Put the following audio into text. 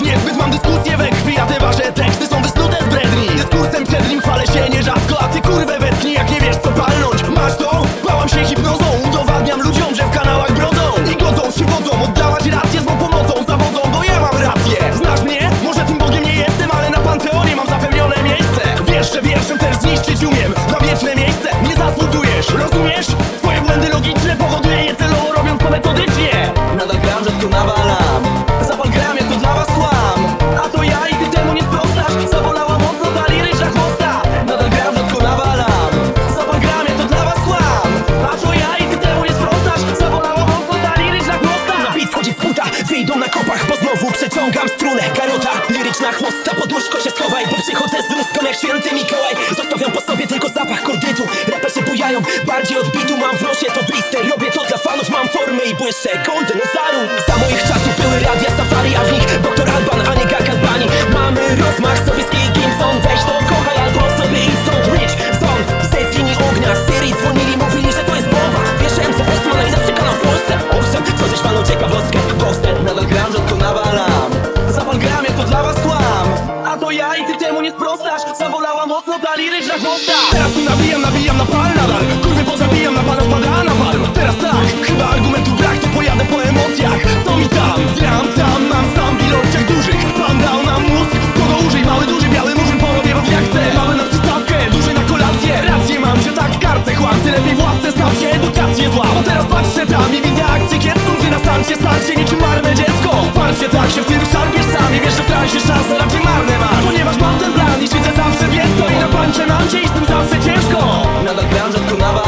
Wiesz, niezbyt mam dyskusję przeciągam strunę Garota, liryczna chłosta. Pod łóżko się schowaj, bo przychodzę z ruską Jak święty Mikołaj. Zostawiam po sobie tylko zapach kordytu Raperzy bujają, bardziej odbitu Mam w nosie. To blister Robię to dla fanów, mam formę i błyszczę Golden Ozaru Za moich czasów były radia safari A w nich doktor Alban, Zawolała mocno ta liryczna chłosta Teraz tu nabijam, nabijam na pal nadal. Kurwy pozabijam, na pana spada na palm Teraz tak, chyba argumentu brak To pojadę po emocjach, co mi tam? Gram tam, mam sam w ilościach dużych. Pan dał nam mózg, kogo użyj Mały, duży, biały murzyn, porobię was jak chcę. Mały na przystawkę, duży na kolację. Rację mam, że tak kartę chłam. Ty lepiej władcę staw się, edukację zła Bo teraz patrzę tam i widzę akcję kiepską. Ty na starcie stać się niczym marne dziecko. Uparcie tak się w tym szarpiesz sami. Wiesz, że w transie szanse raczej marne pańcze mam cię i z tym zawsze ciężko. Nadal gram, rzadko nawalam